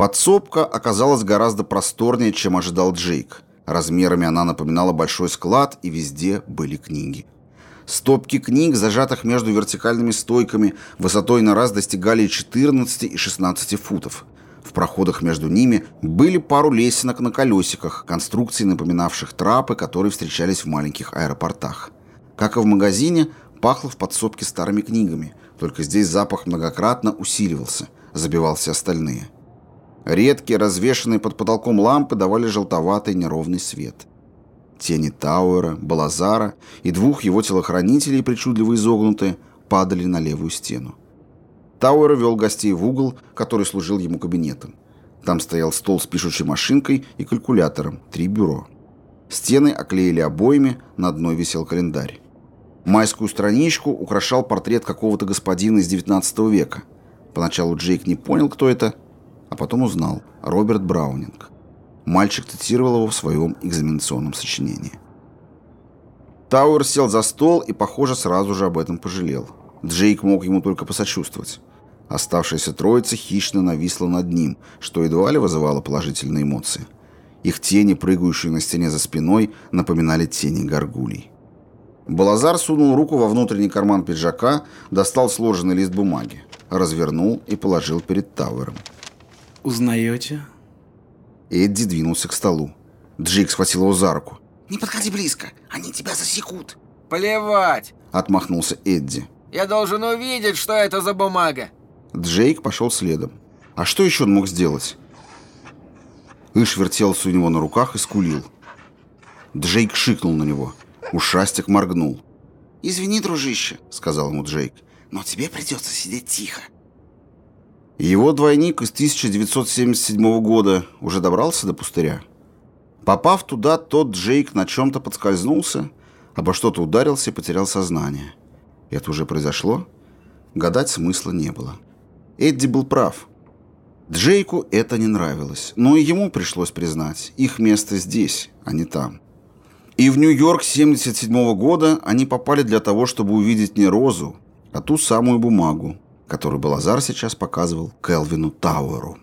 Подсобка оказалась гораздо просторнее, чем ожидал Джейк. Размерами она напоминала большой склад, и везде были книги. Стопки книг, зажатых между вертикальными стойками, высотой на раз достигали 14 и 16 футов. В проходах между ними были пару лесенок на колесиках, конструкций, напоминавших трапы, которые встречались в маленьких аэропортах. Как и в магазине, пахло в подсобке старыми книгами, только здесь запах многократно усиливался, забивал все остальные. Редкие, развешанные под потолком лампы давали желтоватый неровный свет. Тени Тауэра, Балазара и двух его телохранителей, причудливо изогнутые, падали на левую стену. Тауэр вел гостей в угол, который служил ему кабинетом. Там стоял стол с пишущей машинкой и калькулятором, три бюро. Стены оклеили обоями, на одной висел календарь. Майскую страничку украшал портрет какого-то господина из XIX века. Поначалу Джейк не понял, кто это, а потом узнал – Роберт Браунинг. Мальчик цитировал его в своем экзаменационном сочинении. Тауэр сел за стол и, похоже, сразу же об этом пожалел. Джейк мог ему только посочувствовать. Оставшаяся троица хищно нависла над ним, что едва ли вызывало положительные эмоции. Их тени, прыгающие на стене за спиной, напоминали тени горгулей. Балазар сунул руку во внутренний карман пиджака, достал сложенный лист бумаги, развернул и положил перед Тауэром. «Узнаете?» Эдди двинулся к столу. Джейк схватил его за руку. «Не подходи близко, они тебя засекут». «Плевать!» — отмахнулся Эдди. «Я должен увидеть, что это за бумага!» Джейк пошел следом. А что еще он мог сделать? Иш вертелся у него на руках и скулил. Джейк шикнул на него. Ушастик моргнул. «Извини, дружище», — сказал ему Джейк, — «но тебе придется сидеть тихо». Его двойник из 1977 года уже добрался до пустыря. Попав туда, тот Джейк на чем-то подскользнулся, обо что-то ударился и потерял сознание. Это уже произошло? Гадать смысла не было. Эдди был прав. Джейку это не нравилось, но и ему пришлось признать, их место здесь, а не там. И в Нью-Йорк 77 года они попали для того, чтобы увидеть не розу, а ту самую бумагу, которую Балазар сейчас показывал Келвину Тауэру.